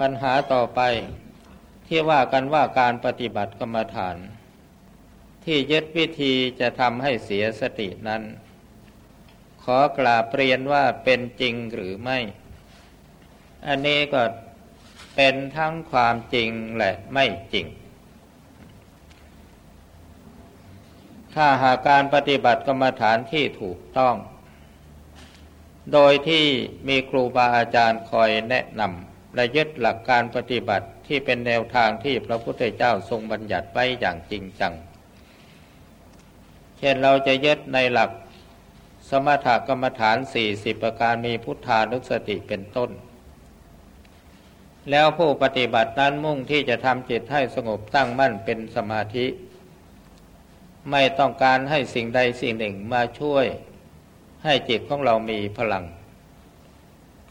ปัญหาต่อไป ที่ว่ากันว่าการปฏิบัติกรรมฐาน ที่ยึดวิธีจะทำให้เสียสตินั้น ขอกราบเรียนว่าเป็นจริงหรือไม่ อันนี้ก็เป็นทั้งความจริงและไม่จริง ถ้าหากการปฏิบัติกรรมฐานที่ถูกต้อง โดยที่มีครูบาอาจารย์คอยแนะนำ และยึดหลักการปฏิบัติที่เป็นแนวทางที่พระพุทธเจ้าทรงบัญญัติไว้อย่างจริงจัง เช่นเราจะยึดในหลักสมถกรรมฐานสี่สิบประการมีพุทธานุสติเป็นต้น แล้วผู้ปฏิบัตินั้นมุ่งที่จะทำจิตให้สงบตั้งมั่นเป็นสมาธิ ไม่ต้องการให้สิ่งใดสิ่งหนึ่งมาช่วย ให้จิตของเรามีพลัง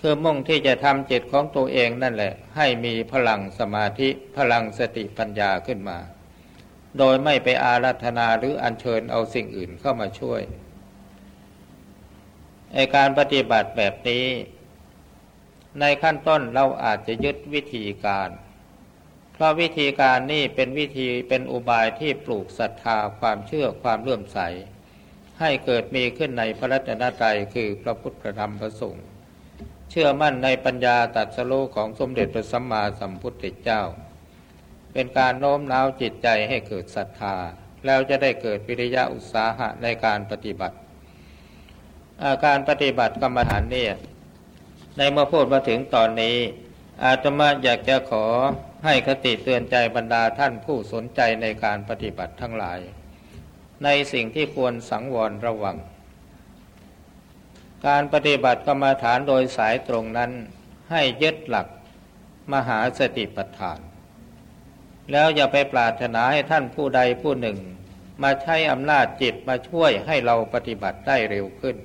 คือมุ่งที่จะทำจิตของตัวเองนั่นแหละ ให้มีพลังสมาธิพลังสติปัญญาขึ้นมา โดยไม่ไปอารัธนาหรืออัญเชิญเอาสิ่งอื่นเข้ามาช่วยไอการปฏิบัติแบบนี้ ในขั้นต้นเราอาจจะยึดวิธีการ เพราะวิธีการนี่เป็นวิธีเป็นอุบายที่ปลูกศรัทธาความเชื่อความเลื่อมใส ให้เกิดมีขึ้นในพระรัตนตรัยคือพระพุทธธรรมพระสงฆ์ เชื่อมั่นในปัญญาตัดสโลของสมเด็จพระสัมมาสัมพุทธเจ้า เป็นการโน้มน้าวจิตใจให้เกิดศรัทธา แล้วจะได้เกิดวิริยะอุตสาหะในการปฏิบัติาการปฏิบัติกรรมฐานเนี่ยในเมื่อพูดมาถึงตอนนี้ อาตมาอยากจะขอให้คติเตือนใจบรรดาท่านผู้สนใจในการปฏิบัติทั้งหลาย ในสิ่งที่ควรสังวรระวัง การปฏิบัติกรรมฐานโดยสายตรงนั้น ให้ยึดหลักมหาสติปัฏฐาน แล้วอย่าไปปรารถนาให้ท่านผู้ใดผู้หนึ่ง มาใช้อำนาจจิตมาช่วยให้เราปฏิบัติได้เร็วขึ้น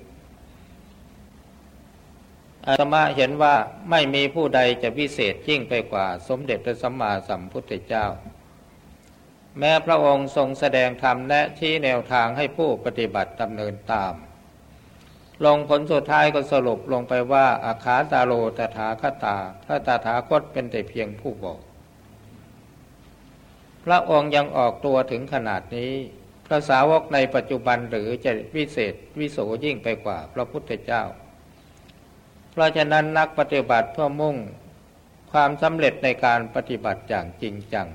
อาตมาเห็นว่าไม่มีผู้ใดจะวิเศษยิ่งไปกว่าสมเด็จพระสัมมาสัมพุทธเจ้า แม้พระองค์ทรงแสดงธรรมและชี้แนวทางให้ผู้ปฏิบัติดำเนินตาม ลงผลสุดท้ายก็สรุปลงไปว่าอาคาตาโลตถาคตาพระตถาคตเป็นแต่เพียงผู้บอก พระองค์ยังออกตัวถึงขนาดนี้ พระสาวกในปัจจุบันหรือจะวิเศษวิโสยิ่งไปกว่าพระพุทธเจ้า เพราะฉะนั้นนักปฏิบัติเพื่อมุ่งความสำเร็จในการปฏิบัติอย่างจริงจัง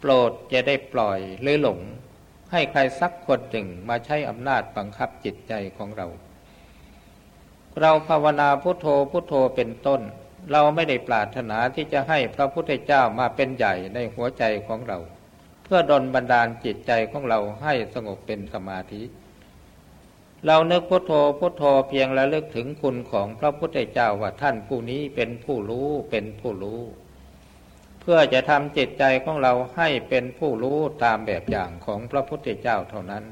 โปรดจะได้ปล่อยหรือหลง ให้ใครสักคนหนึ่งมาใช้อำนาจบังคับจิตใจของเรา เราภาวนาพุทโธพุทโธเป็นต้น เราไม่ได้ปรารถนาที่จะให้พระพุทธเจ้ามาเป็นใหญ่ในหัวใจของเรา เพื่อดลบันดาลจิตใจของเราให้สงบเป็นสมาธิ เรานึกพุทโธพุทโธเพียงระลึกถึงคุณของพระพุทธเจ้าว่าท่านผู้นี้เป็นผู้รู้เป็นผู้รู้ เพื่อจะทำจิตใจของเราให้เป็นผู้รู้ตามแบบอย่างของพระพุทธเจ้าเท่านั้น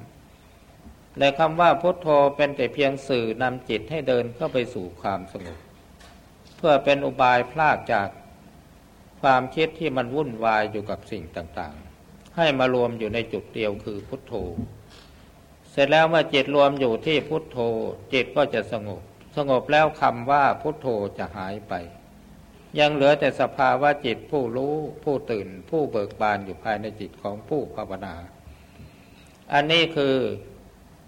และคำว่าพุทโธเป็นแต่เพียงสื่อนำจิตให้เดินเข้าไปสู่ความสงบเพื่อเป็นอุบายพลากจากความคิดที่มันวุ่นวายอยู่กับสิ่งต่างๆ ให้มารวมอยู่ในจุดเดียวคือพุทโธ เสร็จแล้วเมื่อจิตรวมอยู่ที่พุทโธ จิตก็จะสงบ สงบแล้วคำว่าพุทโธจะหายไป ยังเหลือแต่สภาวะจิตผู้รู้ผู้ตื่นผู้เบิกบานอยู่ภายในจิตของผู้ภาวนา อันนี้คือ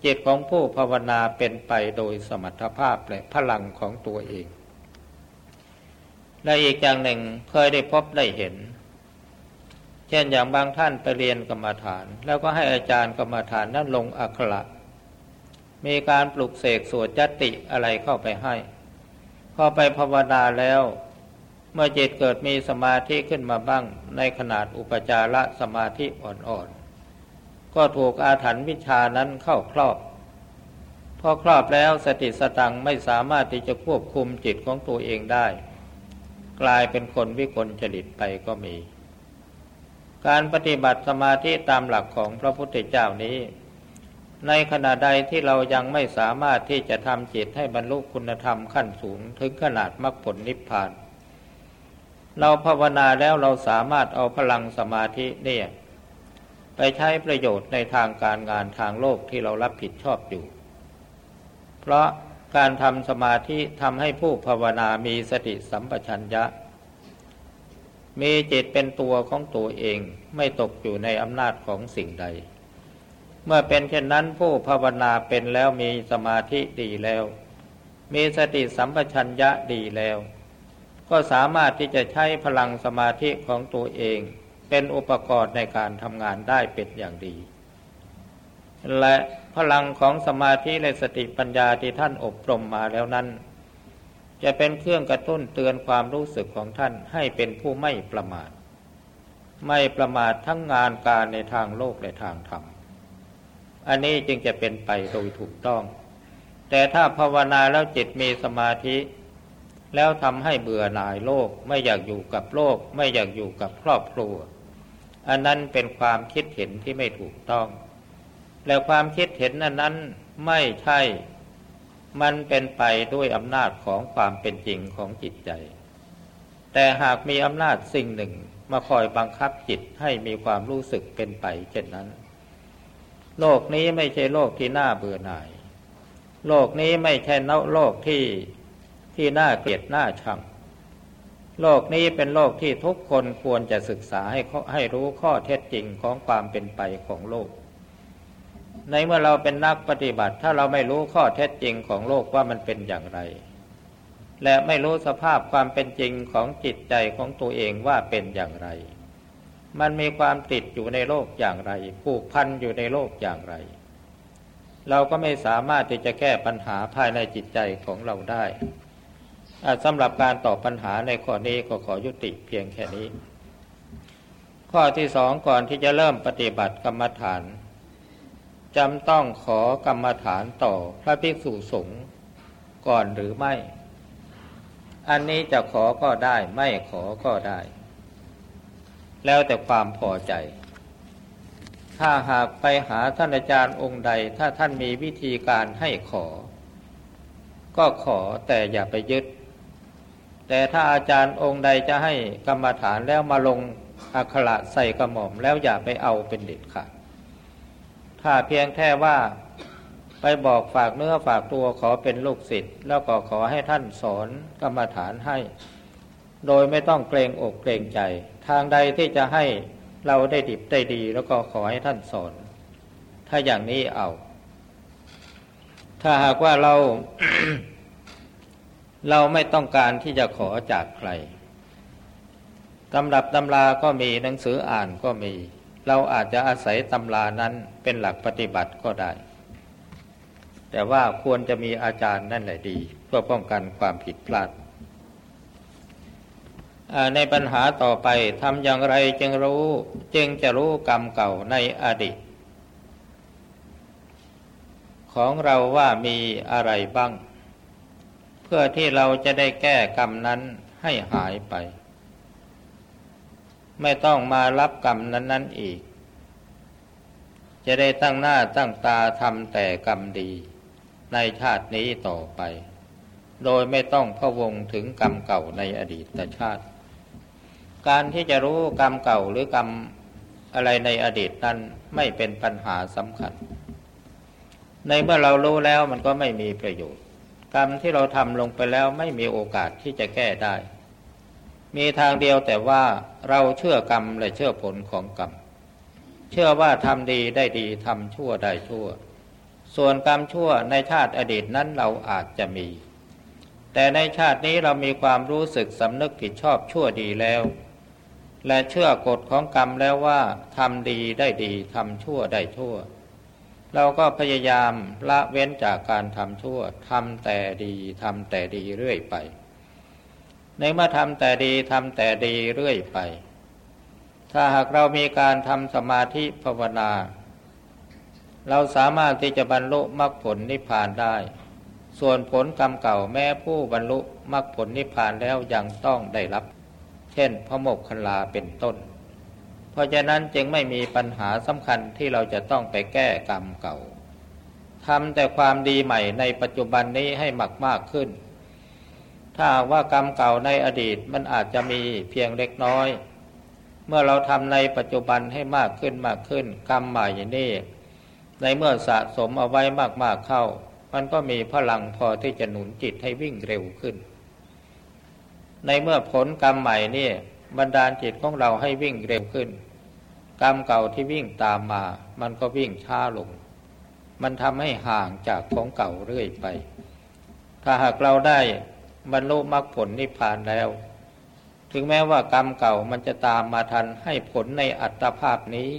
จิตของผู้ภาวนาเป็นไปโดยสมรรถภาพและพลังของตัวเอง และอีกอย่างหนึ่งเคยได้พบได้เห็น เช่นอย่างบางท่านไปเรียนกรรมฐาน แล้วก็ให้อาจารย์กรรมฐานนั้นลงอักขระมีการปลุกเสกสวดจติอะไรเข้าไปให้ พอไปภาวนาแล้ว เมื่อจิตเกิดมีสมาธิขึ้นมาบ้างในขนาดอุปจารสมาธิอ่อน ก็ถูกอาถรรพ์วิชานั้นเข้าครอบ พอครอบแล้วสติสตังไม่สามารถที่จะควบคุมจิตของตัวเองได้ กลายเป็นคนวิกลจริตไปก็มี การปฏิบัติสมาธิตามหลักของพระพุทธเจ้านี้ ในขณะใดที่เรายังไม่สามารถที่จะทำจิตให้บรรลุคุณธรรมขั้นสูงถึงขนาดมรรคผลนิพพาน เราภาวนาแล้วเราสามารถเอาพลังสมาธิเนี่ย ไปใช้ประโยชน์ในทางการงานทางโลกที่เรารับผิดชอบอยู่ เพราะการทำสมาธิทำให้ผู้ภาวนามีสติสัมปชัญญะ มีจิตเป็นตัวของตัวเองไม่ตกอยู่ในอำนาจของสิ่งใด เมื่อเป็นเช่นนั้นผู้ภาวนาเป็นแล้วมีสมาธิดีแล้ว มีสติสัมปชัญญะดีแล้ว ก็สามารถที่จะใช้พลังสมาธิของตัวเอง เป็นอุปกรณ์ในการทำงานได้เป็นอย่างดี และพลังของสมาธิและสติปัญญาที่ท่านอบรมมาแล้วนั้น จะเป็นเครื่องกระตุ้นเตือนความรู้สึกของท่านให้เป็นผู้ไม่ประมาท ไม่ประมาททั้งงานการในทางโลกและทางธรรม อันนี้จึงจะเป็นไปโดยถูกต้อง แต่ถ้าภาวนาแล้วจิตมีสมาธิแล้วทำให้เบื่อหน่ายโลกไม่อยากอยู่กับโลก ไม่อยากอยู่กับครอบครัว อันนั้นเป็นความคิดเห็นที่ไม่ถูกต้อง และความคิดเห็นนั้นนั้นไม่ใช่ มันเป็นไปด้วยอำนาจของความเป็นจริงของจิตใจ แต่หากมีอำนาจสิ่งหนึ่งมาคอยบังคับจิตให้มีความรู้สึกเป็นไปเช่นนั้น โลกนี้ไม่ใช่โลกที่น่าเบื่อหน่าย โลกนี้ไม่ใช่นโลกที่ที่น่าเกลียดน่าชัง โลกนี้เป็นโลกที่ทุกคนควรจะศึกษาให้ให้รู้ข้อเท็จจริงของความเป็นไปของโลก ในเมื่อเราเป็นนักปฏิบัติ ถ้าเราไม่รู้ข้อเท็จจริงของโลกว่ามันเป็นอย่างไร และไม่รู้สภาพความเป็นจริงของจิตใจของตัวเองว่าเป็นอย่างไร มันมีความติดอยู่ในโลกอย่างไรผูกพันอยู่ในโลกอย่างไร เราก็ไม่สามารถที่จะแก้ปัญหาภายในจิตใจของเราได้ สำหรับการตอบปัญหาในข้อนี้ก็ขอยุติเพียงแค่นี้ ข้อที่สองก่อนที่จะเริ่มปฏิบัติกรรมฐานจำต้องขอกรรมฐานต่อพระภิกษุสงฆ์ก่อนหรือไม่ อันนี้จะขอก็ได้ไม่ขอก็ได้ แล้วแต่ความพอใจ ถ้าหากไปหาท่านอาจารย์องค์ใด ถ้าท่านมีวิธีการให้ขอ ก็ขอแต่อย่าไปยึด แต่ถ้าอาจารย์องค์ใดจะให้กรรมฐานแล้วมาลงอักขระใส่กระหม่อมแล้วอย่าไปเอาเป็นเด็ดขาดถ้าเพียงแค่ว่าไปบอกฝากเนื้อฝากตัวขอเป็นลูกศิษย์แล้วก็ขอให้ท่านสอนกรรมฐานให้ โดยไม่ต้องเกรงอกเกรงใจ ทางใดที่จะให้เราได้ดิบได้ดี แล้วก็ขอให้ท่านสอน ถ้าอย่างนี้เอา ถ้าหากว่าเรา เราไม่ต้องการที่จะขอจากใครตำรับตำราก็มีหนังสืออ่านก็มี เราอาจจะอาศัยตำรานั้นเป็นหลักปฏิบัติก็ได้ แต่ว่าควรจะมีอาจารย์นั่นแหละดี เพื่อป้องกันความผิดพลาด ในปัญหาต่อไปทำอย่างไรจึงรู้ จึงจะรู้กรรมเก่าในอดีต ของเราว่ามีอะไรบ้าง พื่อที่เราจะได้แก้กรรมนั้นให้หายไป ไม่ต้องมารับกรรมนั้นๆอีก จะได้ตั้งหน้าตั้งตาทำแต่กรรมดี ในชาตินี้ต่อไป โดยไม่ต้องพะวงถึงกรรมเก่าในอดีตชาติ การที่จะรู้กรรมเก่าหรือกรรมอะไรในอดีตนั้นไม่เป็นปัญหาสำคัญ ในเมื่อเรารู้แล้วมันก็ไม่มีประโยชน์ กรรมที่เราทำลงไปแล้วไม่มีโอกาสที่จะแก้ได้ มีทางเดียวแต่ว่าเราเชื่อกรรมและเชื่อผลของกรรม เชื่อว่าทำดีได้ดีทำชั่วได้ชั่ว ส่วนกรรมชั่วในชาติอดีตนั้นเราอาจจะมี แต่ในชาตินี้เรามีความรู้สึกสำนึกผิดชอบชั่วดีแล้ว และเชื่อกฎของกรรมแล้วว่าทำดีได้ดีทำชั่วได้ชั่ว เราก็พยายามละเว้นจากการทำชั่วทำแต่ดีทำแต่ดีเรื่อยไป ในเมื่อทำแต่ดีทำแต่ดีเรื่อยไป ถ้าหากเรามีการทำสมาธิภาวนา เราสามารถที่จะบรรลุมรรคผลนิพพานได้ ส่วนผลกรรมเก่าแม้ผู้บรรลุมรรคผลนิพพานแล้วยังต้องได้รับ เช่นพระโมกขลาเป็นต้น เพราะฉะนั้นจึงไม่มีปัญหาสำคัญที่เราจะต้องไปแก้กรรมเก่าทำแต่ความดีใหม่ในปัจจุบันนี้ให้มากมากขึ้น ถ้าว่ากรรมเก่าในอดีตมันอาจจะมีเพียงเล็กน้อย เมื่อเราทำในปัจจุบันให้มากขึ้นมากขึ้น กรรมใหม่ยนี้ในเมื่อสะสมเอาไว้มากๆเข้า มันก็มีพลังพอที่จะหนุนจิตให้วิ่งเร็วขึ้น ในเมื่อผลกรรมใหม่นี่ บันดาลจิตของเราให้วิ่งเร็วขึ้น กรรมเก่าที่วิ่งตามมา มันก็วิ่งช้าลง มันทำให้ห่างจากของเก่าเรื่อยไป ถ้าหากเราได้บรรลุมรรคผลนิพพานแล้ว ถึงแม้ว่ากรรมเก่ามันจะตามมาทันให้ผลในอัตภาพนี้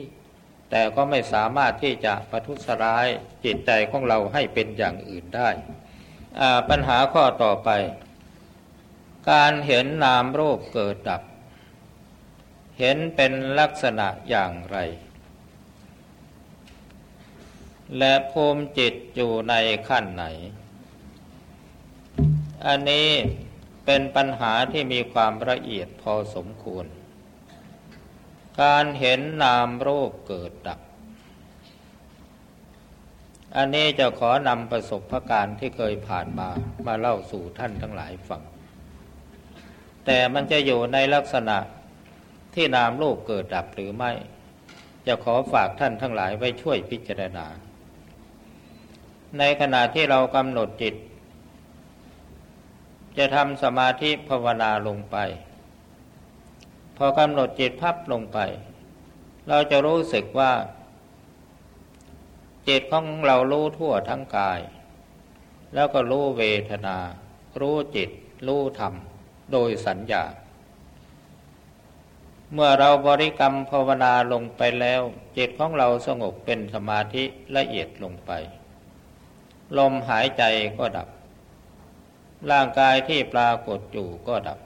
แต่ก็ไม่สามารถที่จะประทุษร้ายจิตใจของเราให้เป็นอย่างอื่นได้ ปัญหาข้อต่อไป การเห็นนามรูปเกิดดับ เห็นเป็นลักษณะอย่างไร และภูมิจิตอยู่ในขั้นไหน อันนี้เป็นปัญหาที่มีความละเอียดพอสมควร การเห็นนามรูปเกิดดับ อันนี้จะขอนำประสบการณ์ที่เคยผ่านมามาเล่าสู่ท่านทั้งหลายฟัง แต่มันจะอยู่ในลักษณะ ที่นามรูปเกิดดับหรือไม่ จะขอฝากท่านทั้งหลายไว้ช่วยพิจารณา ในขณะที่เรากำหนดจิต จะทำสมาธิภาวนาลงไป พอกำหนดจิตพับลงไป เราจะรู้สึกว่า จิตของเรารู้ทั่วทั้งกาย แล้วก็รู้เวทนา รู้จิต รู้ธรรม โดยสัญญา เมื่อเราบริกรรมภาวนาลงไปแล้ว จิตของเราสงบเป็นสมาธิละเอียดลงไป ลมหายใจก็ดับ ร่างกายที่ปรากฏอยู่ก็ดับ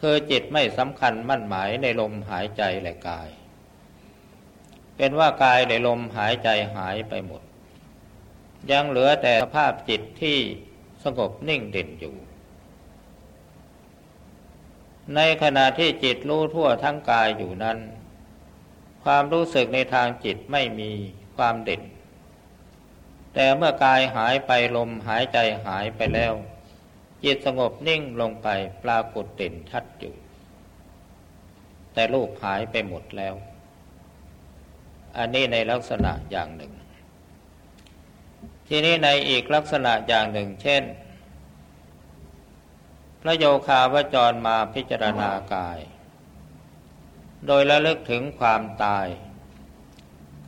คือจิตไม่สำคัญมั่นหมายในลมหายใจและกาย เป็นว่ากายในลมหายใจหายไปหมด ยังเหลือแต่สภาพจิตที่สงบนิ่งเด่นอยู่ ในขณะที่จิตรู้ทั่วทั้งกายอยู่นั้น ความรู้สึกในทางจิตไม่มีความเด่น แต่เมื่อกายหายไปลมหายใจหายไปแล้ว จิตสงบนิ่งลงไปปรากฏเด่นชัดอยู่ แต่รูปหายไปหมดแล้ว อันนี้ในลักษณะอย่างหนึ่ง ทีนี้ในอีกลักษณะอย่างหนึ่ง เช่น ระโยคาวจรมาพิจารณากาย โดยระลึกถึงความตาย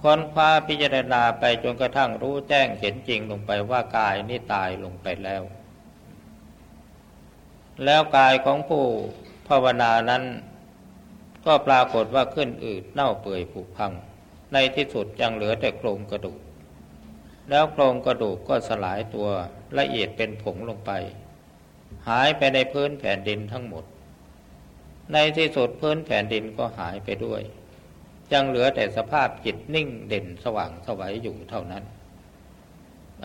ค้นคว้าพิจารณาไปจนกระทั่งรู้แจ้งเห็นจริงลงไปว่ากายนี่ตายลงไปแล้ว แล้วกายของผู้ภาวนานั้น ก็ปรากฏว่าขึ้นอืดเน่าเปื่อยผุพัง ในที่สุดยังเหลือแต่โครงกระดูก แล้วโครงกระดูกก็สลายตัวละเอียดเป็นผงลงไป หายไปในพื้นแผ่นดินทั้งหมด ในที่สุดพื้นแผ่นดินก็หายไปด้วย ยังเหลือแต่สภาพจิตนิ่งเด่นสว่างสวัยอยู่เท่านั้น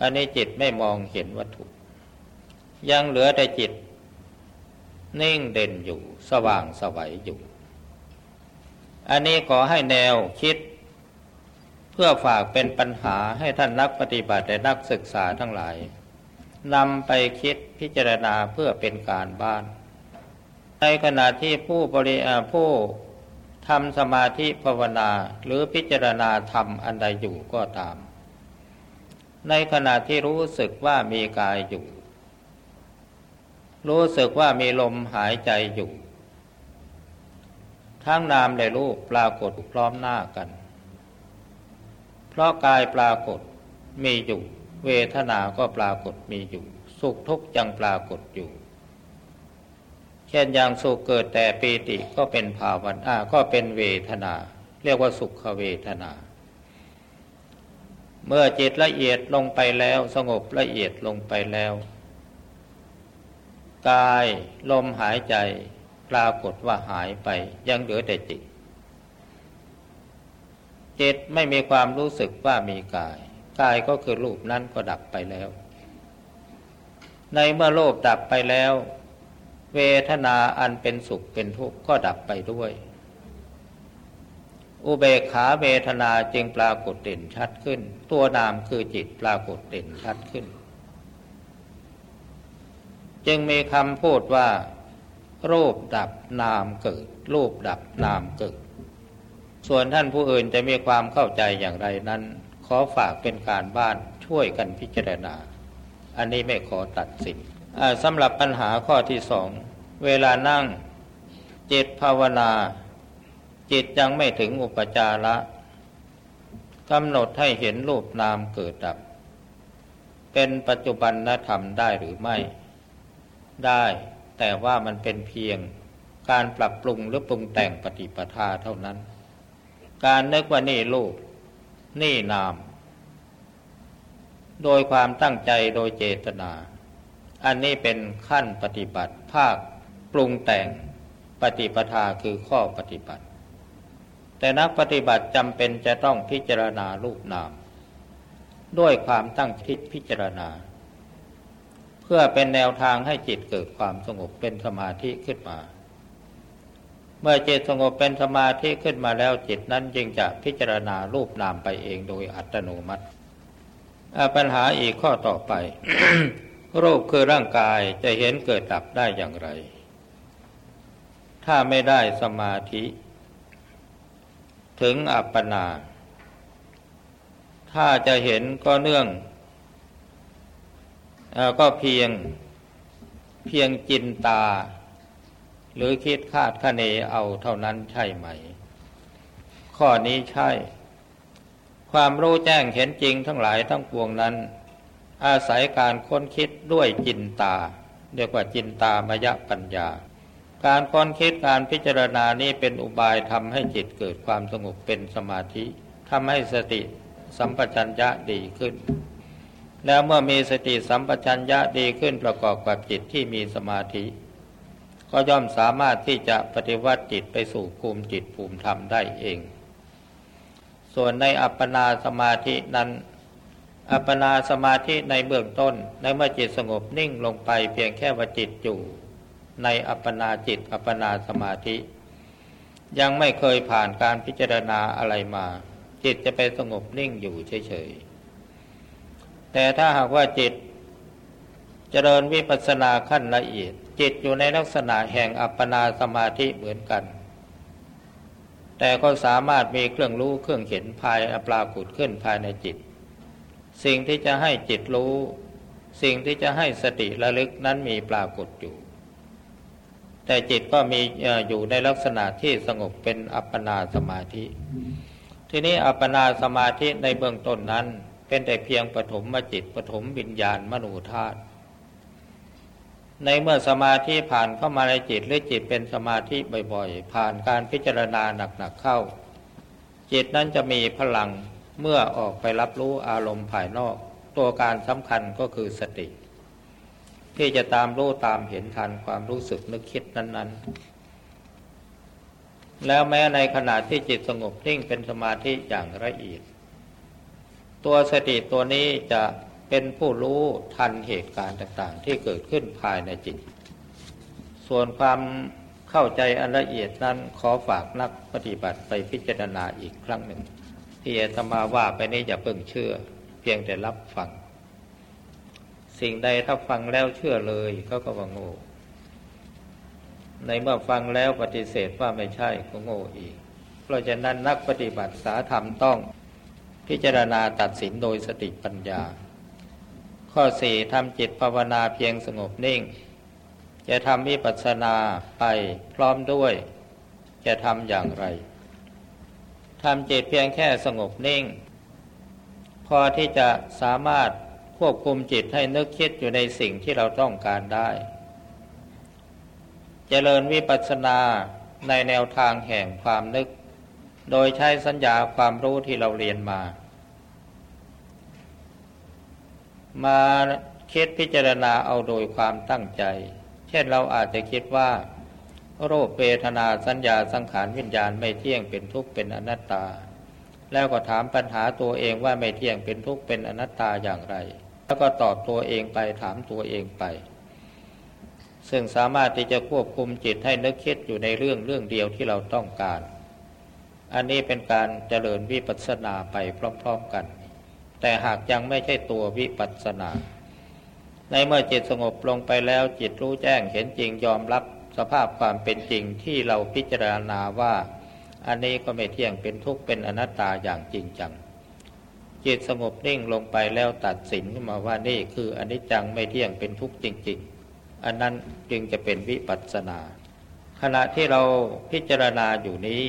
อันนี้จิตไม่มองเห็นวัตถุ ยังเหลือแต่จิต นิ่งเด่นอยู่สว่างสวัยอยู่ อันนี้ขอให้แนวคิด เพื่อฝากเป็นปัญหาให้ท่านนักปฏิบัติและนักศึกษาทั้งหลาย นำไปคิดพิจารณาเพื่อเป็นการบ้าน ในขณะที่ผู้บริผู้ทำสมาธิภาวนาหรือพิจารณาธรรมอันใดอยู่ก็ตาม ในขณะที่รู้สึกว่ามีกายอยู่ รู้สึกว่ามีลมหายใจอยู่ ทั้งนามและรูปปรากฏพร้อมหน้ากัน เพราะกายปรากฏมีอยู่ เวทนาก็ปรากฏมีอยู่ สุขทุกข์ยังปรากฏอยู่ เช่นอย่างสุขเกิดแต่ปีติก็เป็นภาวันอาก็เป็นเวทนา เรียกว่าสุขเวทนา เมื่อจิตละเอียดลงไปแล้วสงบละเอียดลงไปแล้ว กายลมหายใจปรากฏว่าหายไปยังเหลือแต่จิตจิตไม่มีความรู้สึกว่ามีกาย กายก็คือรูปนั้นก็ดับไปแล้ว ในเมื่อโลภดับไปแล้ว เวทนาอันเป็นสุขเป็นทุกข์ก็ดับไปด้วย อุเบกขาเวทนาจึงปรากฏเด่นชัดขึ้น ตัวนามคือจิตปรากฏเด่นชัดขึ้น จึงมีคำพูดว่า รูปดับนามเกิด รูปดับนามเกิด ส่วนท่านผู้อื่นจะมีความเข้าใจอย่างไรนั้น ขอฝากเป็นการบ้านช่วยกันพิจารณา อันนี้ไม่ขอตัดสินสำหรับปัญหาข้อที่สองเวลานั่งจิตภาวนา จิตยังไม่ถึงอุปจาระกำหนดให้เห็นรูปนามเกิดดับ เป็นปัจจุบันนธรรมได้หรือไม่ ได้แต่ว่ามันเป็นเพียงการปรับปรุงหรือปรุงแต่งปฏิปทาเท่านั้น การนึกว่านี่รูป นี่นาม โดยความตั้งใจโดยเจตนา อันนี้เป็นขั้นปฏิบัติภาคปรุงแต่งปฏิปทาคือข้อปฏิบัติ แต่นักปฏิบัติจำเป็นจะต้องพิจารณารูปนาม ด้วยความตั้งคิดพิจารณา เพื่อเป็นแนวทางให้จิตเกิดความสงบเป็นสมาธิขึ้นมา เมื่อจิตสงบเป็นสมาธิขึ้นมาแล้วจิตนั้นจึงจะพิจารณารูปนามไปเองโดยอัตโนมัติปัญหาอีกข้อต่อไป รูปคือร่างกายจะเห็นเกิดดับได้อย่างไร ถ้าไม่ได้สมาธิ ถึงอัปปนา ถ้าจะเห็นก็เนื่องอก็เพียงเพียงจินตา หรือคิดคาดคะเนเอาเท่านั้นใช่ไหม ข้อนี้ใช่ ความรู้แจ้งเห็นจริงทั้งหลายทั้งปวงนั้น อาศัยการค้นคิดด้วยจินตา เรียกว่าจินตามยปัญญา การค้นคิดการพิจารณานี้เป็นอุบายทำให้จิตเกิดความสงบเป็นสมาธิทำให้สติสัมปชัญญะดีขึ้น แล้วเมื่อมีสติสัมปชัญญะดีขึ้นประกอบกับจิตที่มีสมาธิ ก็ย่อมสามารถที่จะปฏิวัติจิตไปสู่ภูมิจิตภูมิธรรมได้เอง ส่วนในอัปปนาสมาธินั้น อัปปนาสมาธิในเบื้องต้น ในเมื่อจิตสงบนิ่งลงไปเพียงแค่ว่าจิตอยู่ ในอัปปนาจิตอัปปนาสมาธิ ยังไม่เคยผ่านการพิจารณาอะไรมา จิตจะไปสงบนิ่งอยู่เฉยๆแต่ถ้าหากว่าจิตจเจริญวิปัสสนาขั้นละเอียด จิตอยู่ในลักษณะแห่งอัปปนาสมาธิเหมือนกัน แต่ก็สามารถมีเครื่องรู้เครื่องเห็นภายปลากุดขึ้นภายในจิต สิ่งที่จะให้จิตรู้ สิ่งที่จะให้สติระลึกนั้นมีปรากฏอยู่ แต่จิตก็มีอยู่ในลักษณะที่สงบเป็นอัปปนาสมาธิ ทีนี้อัปปนาสมาธิในเบื้องต้นนั้นเป็นแต่เพียงปฐมมจิตปฐมวิญญาณมโนธาตุ ในเมื่อสมาธิผ่านเข้ามาในจิตหรือจิตเป็นสมาธิบ่อยๆ ผ่านการพิจารณาหนักๆเข้า จิตนั้นจะมีพลังเมื่อออกไปรับรู้อารมณ์ภายนอก ตัวการสำคัญก็คือสติ ที่จะตามรู้ตามเห็นทันความรู้สึกนึกคิดนั้นๆ แล้วแม้ในขณะที่จิตสงบนิ่งเป็นสมาธิอย่างละเอียด ตัวสติตัวนี้จะ เป็นผู้รู้ทันเหตุการณ์ต่างๆ ที่เกิดขึ้นภายในจิต ส่วนความเข้าใจอันละเอียดนั้นขอฝากนักปฏิบัติไปพิจารณาอีกครั้งหนึ่ง ที่อาตมาว่าไปนี้อย่าเพิ่งเชื่อ เพียงแต่รับฟัง สิ่งใดถ้าฟังแล้วเชื่อเลยเขาก็ว่าโง่ในเมื่อฟังแล้วปฏิเสธว่าไม่ใช่ก็โง่อีก เพราะฉะนั้นนักปฏิบัติสาธรรมต้องพิจารณาตัดสินโดยสติปัญญา ข้อสี่ทำจิตภาวนาเพียงสงบนิ่ง จะทำวิปัสสนาไปพร้อมด้วย จะทำอย่างไรทำจิตเพียงแค่สงบนิ่ง พอที่จะสามารถควบคุมจิตให้นึกคิดอยู่ในสิ่งที่เราต้องการได้เจริญวิปัสสนาในแนวทางแห่งความนึก โดยใช้สัญญาความรู้ที่เราเรียนมา มาคิดพิจารณาเอาโดยความตั้งใจ เช่นเราอาจจะคิดว่า โรคเวทนาสัญญาสังขารวิญญาณไม่เที่ยงเป็นทุกข์เป็นอนัตตา แล้วก็ถามปัญหาตัวเองว่าไม่เที่ยงเป็นทุกข์เป็นอนัตตาอย่างไร แล้วก็ตอบตัวเองไปถามตัวเองไป ซึ่งสามารถที่จะควบคุมจิตให้นึกคิดอยู่ในเรื่องเรื่องเดียวที่เราต้องการ อันนี้เป็นการเจริญวิปัสสนาไปพร้อม ๆกัน แต่หากยังไม่ใช่ตัววิปัสสนา ในเมื่อจิตสงบลงไปแล้วจิตรู้แจ้งเห็นจริงยอมรับสภาพความเป็นจริงที่เราพิจารณาว่า อันนี้ก็ไม่เที่ยงเป็นทุกข์เป็นอนัตตาอย่างจริงจังจิตสงบนิ่งลงไปแล้วตัดสินขึ้นมาว่านี่คืออนิจจังไม่เที่ยงเป็นทุกข์จริง ๆ อันนั้นจึงจะเป็นวิปัสสนา ขณะที่เราพิจารณาอยู่นี้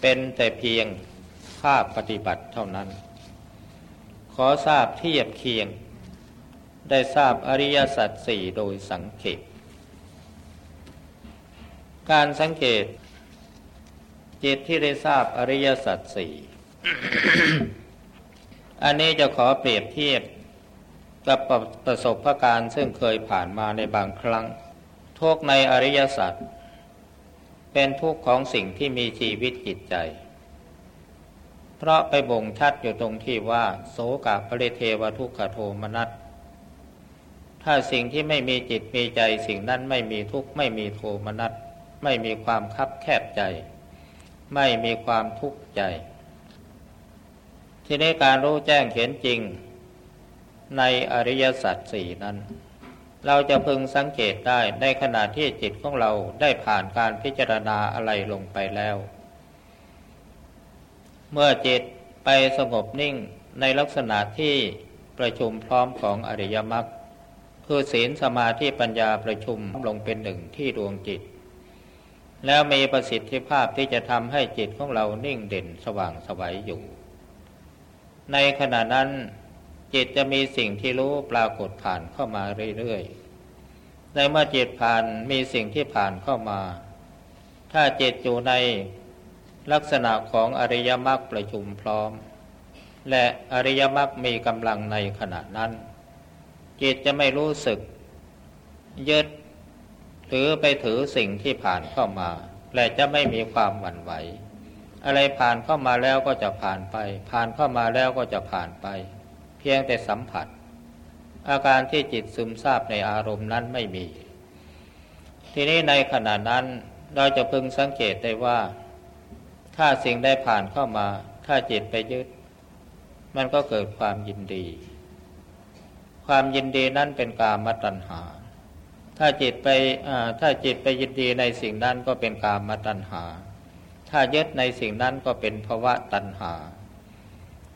เป็นแต่เพียงภาพปฏิบัติเท่านั้น อทราบเทียบเคียง ได้ทราบอริยสัจสี่โดยสังเกต การสังเกต จิตที่ได้ทราบอริยสัจสี่อันนี้จะขอเปรียบเทียบกับประสบะการณ์ซึ่งเคยผ่านมาในบางครั้งทุกในอริยสัจเป็นทุกข์ของสิ่งที่มีชีวิตจิตใจ เพราะไปบ่งชัดอยู่ตรงที่ว่า โสกาปริเทวทุกขโทมนัสถ้าสิ่งที่ไม่มีจิตมีใจสิ่งนั้นไม่มีทุกข์ไม่มีโทมนัสไม่มีความคับแคบใจ ไม่มีความทุกข์ใจ ที่นี้การรู้แจ้งเห็นจริง ในอริยสัจสี่นั้น เราจะพึงสังเกตได้ในขณะที่จิตของเราได้ผ่านการพิจารณาอะไรลงไปแล้ว เมื่อจิตไปสงบนิ่งในลักษณะที่ประชุมพร้อมของอริยมรรคคือศีลสมาธิปัญญาประชุมลงเป็นหนึ่งที่ดวงจิต แล้วมีประสิทธิภาพที่จะทำให้จิตของเรานิ่งเด่นสว่างสวัยอยู่ ในขณะนั้นจิตจะมีสิ่งที่รู้ปรากฏผ่านเข้ามาเรื่อยๆในเมื่อจิตผ่านมีสิ่งที่ผ่านเข้ามา ถ้าจิตอยู่ใน ลักษณะของอริยมรรคประชุมพร้อม และอริยมรรคมีกำลังในขณะนั้น จิตจะไม่รู้สึก ยึดหรือไปถือสิ่งที่ผ่านเข้ามา และจะไม่มีความหวั่นไหว อะไรผ่านเข้ามาแล้วก็จะผ่านไป ผ่านเข้ามาแล้วก็จะผ่านไป เพียงแต่สัมผัส อาการที่จิตซึมซาบในอารมณ์นั้นไม่มี ทีนี้ในขณะนั้นเราจะพึงสังเกตได้ว่า ถ้าสิ่งได้ผ่านเข้ามา ถ้าจิตไปยึด มันก็เกิดความยินดี ความยินดีนั้นเป็นกามตัณหา ถ้าจิตไปถ้าจิตไปยินดีในสิ่งนั้นก็เป็นกามตัณหา ถ้ายึดในสิ่งนั้นก็เป็นภวะตัณหา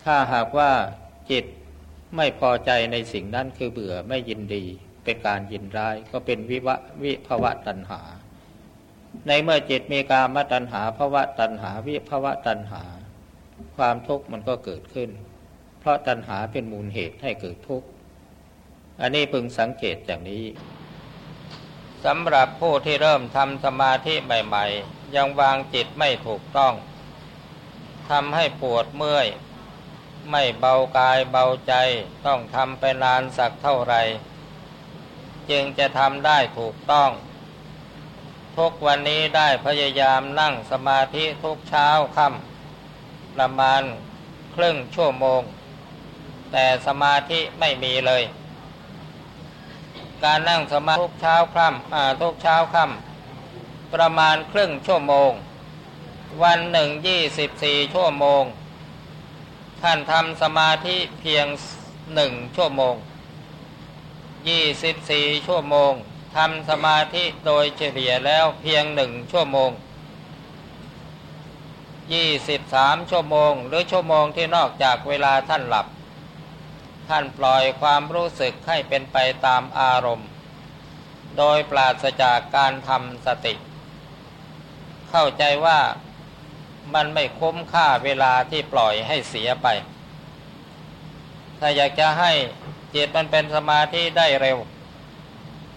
ถ้าหากว่าจิตไม่พอใจในสิ่งนั้นคือเบื่อไม่ยินดี เป็นการยินร้ายก็เป็นวิวะวิภวะตัณหา ในเมื่อจิตมีกามตัณหาภวะตัณหาวิภวะตัณหา ความทุกข์มันก็เกิดขึ้น เพราะตัณหาเป็นมูลเหตุให้เกิดทุกข์ อันนี้พึงสังเกตอย่างนี้สำหรับผู้ที่เริ่มทำสมาธิใหม่ๆ ยังวางจิตไม่ถูกต้องทำให้ปวดเมื่อย ไม่เบากายเบาใจต้องทำไปนานสักเท่าไหร่ จึงจะทำได้ถูกต้อง ทุกวันนี้ได้พยายามนั่งสมาธิทุกเช้าค่ำประมาณครึ่งชั่วโมง แต่สมาธิไม่มีเลย การนั่งสมาธิทุกเช้าค่ำทุกเช้าค่ำประมาณครึ่งชั่วโมง วันหนึ่งยี่สิบสี่ชั่วโมง ท่านทำสมาธิเพียงหนึ่งชั่วโมงยี่สิบสี่ชั่วโมง ทำสมาธิโดยเฉลี่ยแล้วเพียงหนึ่งชั่วโมงยี่สิบสามชั่วโมง หรือชั่วโมงที่นอกจากเวลาท่านหลับ ท่านปล่อยความรู้สึกให้เป็นไปตามอารมณ์ โดยปราศจากการทำสติ เข้าใจว่ามันไม่คุ้มค่าเวลาที่ปล่อยให้เสียไป ถ้าอยากจะให้จิตมันเป็นสมาธิได้เร็ว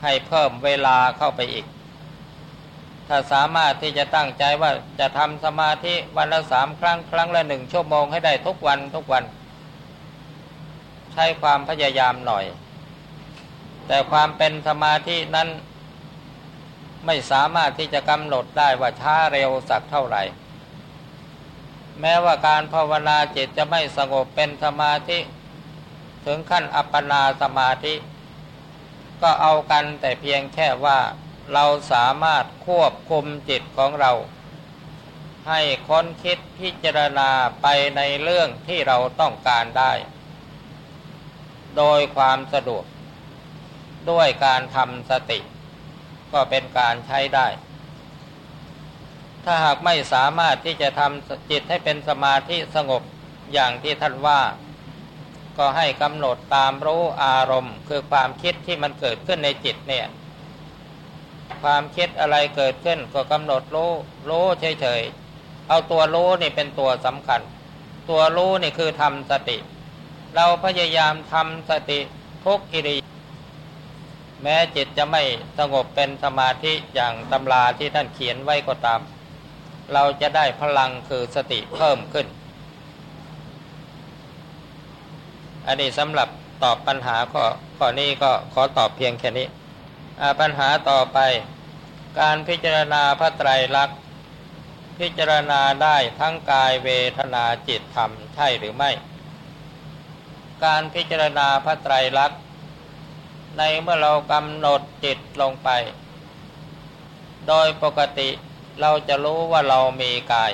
ให้เพิ่มเวลาเข้าไปอีก ถ้าสามารถที่จะตั้งใจว่าจะทำสมาธิวันละสามครั้ง ครั้งละหนึ่งชั่วโมงให้ได้ทุกวันทุกวัน ใช้ความพยายามหน่อย แต่ความเป็นสมาธินั้นไม่สามารถที่จะกำหนดได้ว่าช้าเร็วสักเท่าไหร่ แม้ว่าการภาวนาจิตจะไม่สงบเป็นสมาธิ ถึงขั้นอัปปนาสมาธิ ก็เอากันแต่เพียงแค่ว่าเราสามารถควบคุมจิตของเรา ให้ค้นคิดพิจารณาไปในเรื่องที่เราต้องการได้ โดยความสะดวก ด้วยการทำสติ ก็เป็นการใช้ได้ ถ้าหากไม่สามารถที่จะทำจิตให้เป็นสมาธิสงบอย่างที่ท่านว่า ก็ให้กำหนดตามรู้อารมณ์ คือความคิดที่มันเกิดขึ้นในจิตเนี่ย ความคิดอะไรเกิดขึ้นก็กำหนดรู้รู้เฉยๆเอาตัวรู้นี่เป็นตัวสำคัญ ตัวรู้นี่คือทำสติ เราพยายามทำสติทุกอิริยแม้จิตจะไม่สงบเป็นสมาธิอย่างตำราที่ท่านเขียนไว้ก็ตาม เราจะได้พลังคือสติเพิ่มขึ้น อันนี้สำหรับตอบปัญหาข้อข้อนี้ก็ขอตอบเพียงแค่นี้ปัญหาต่อไป การพิจารณาพระไตรลักษณ์พิจารณาได้ทั้งกายเวทนาจิตธรรมใช่หรือไม่ การพิจารณาพระไตรลักษณ์ในเมื่อเรากำหนดจิตลงไป โดยปกติเราจะรู้ว่าเรามีกาย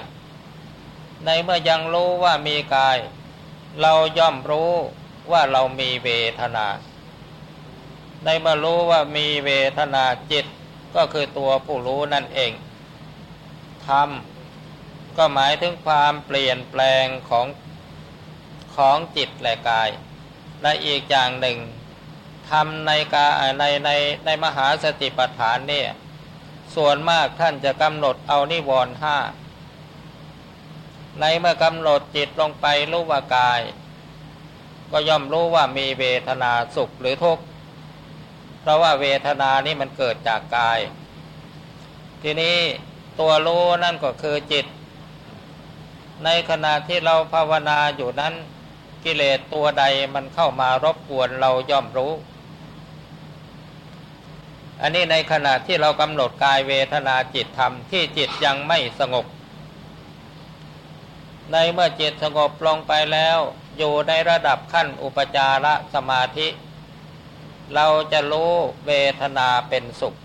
ในเมื่อยังรู้ว่ามีกาย เราย่อมรู้ ว่าเรามีเวทนา ในเมื่อรู้ว่ามีเวทนาจิตก็คือตัวผู้รู้นั่นเองธรรมก็หมายถึงความเปลี่ยนแปลงของของจิตและกาย และอีกอย่างหนึ่งทำในกาในในในมหาสติปัฏฐานเนี่ย ส่วนมากท่านจะกำหนดเอานิวรณ์ห้าในเมื่อกำหนดจิตลงไปรู้ว่ากาย ก็ย่อมรู้ว่ามีเวทนาสุขหรือทุกข์เพราะว่าเวทนานี่มันเกิดจากกาย ทีนี้ตัวรู้นั่นก็คือจิต ในขณะที่เราภาวนาอยู่นั้นกิเลสตัวใดมันเข้ามารบกวนเราย่อมรู้ อันนี้ในขณะที่เรากำหนดกายเวทนาจิตธรรมที่จิตยังไม่สงบ ในเมื่อจิตสงบลงไปแล้ว อยู่ในระดับขั้นอุปจารสมาธิ เราจะรู้เวทนาเป็นสุข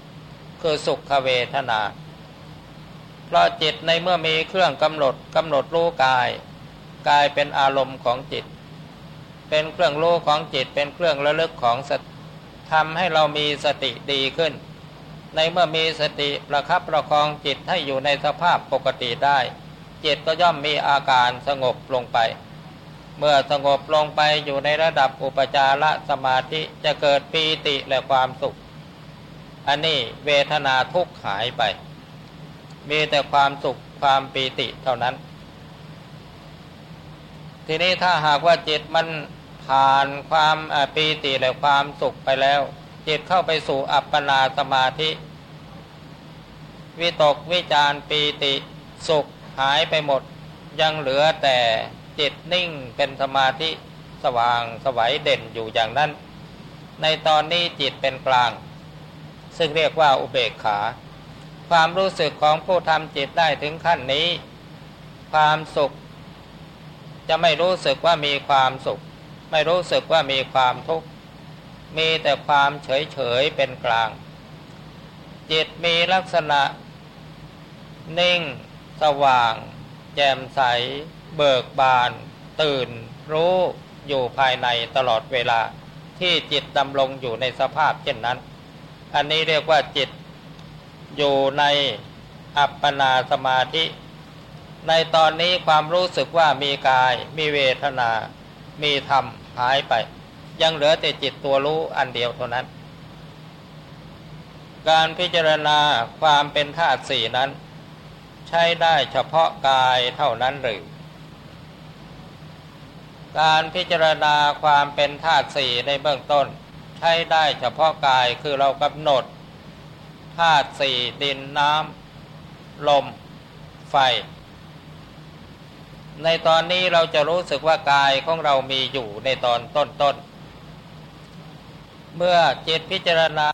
คือสุขเวทนา เพราะจิตในเมื่อมีเครื่องกำหนดกำหนดรู้กาย กายเป็นอารมณ์ของจิต เป็นเครื่องรู้ของจิตเป็นเครื่องระลึกของสติทำให้เรามีสติดีขึ้น ในเมื่อมีสติประคับประคองจิตให้อยู่ในสภาพปกติได้ จิตก็ย่อมมีอาการสงบลงไป เมื่อสงบลงไปอยู่ในระดับอุปจารสมาธิจะเกิดปีติและความสุข อันนี้เวทนาทุกข์หายไป มีแต่ความสุขความปีติเท่านั้น ทีนี้ถ้าหากว่าจิตมันผ่านความปีติและความสุขไปแล้ว จิตเข้าไปสู่อัปปนาสมาธิ วิตกวิจารปีติสุขหายไปหมดยังเหลือแต่ จิตนิ่งเป็นสมาธิสว่างสวัยเด่นอยู่อย่างนั้น ในตอนนี้จิตเป็นกลาง ซึ่งเรียกว่าอุเบกขา ความรู้สึกของผู้ทำจิตได้ถึงขั้นนี้ ความสุข จะไม่รู้สึกว่ามีความสุข ไม่รู้สึกว่ามีความทุกข์มีแต่ความเฉยเฉยเป็นกลาง จิตมีลักษณะ นิ่ง สว่าง แจ่มใส เบิกบาน ตื่น รู้อยู่ภายในตลอดเวลา ที่จิตดำรงอยู่ในสภาพเช่นนั้น อันนี้เรียกว่าจิตอยู่ในอัปปนาสมาธิ ในตอนนี้ความรู้สึกว่ามีกาย มีเวทนา มีธรรมหายไป ยังเหลือแต่จิตตัวรู้อันเดียวเท่านั้น การพิจารณาความเป็นธาตุสี่นั้น ใช้ได้เฉพาะกายเท่านั้นหรือ การพิจารณาความเป็นธาตุสี่ในเบื้องต้น ใช้ได้เฉพาะกายคือเรากำหนดธาตุสี่ดินน้ำลม ไฟ ในตอนนี้เราจะรู้สึกว่ากายของเรามีอยู่ในตอนต้นๆเมื่อจิตพิจารณา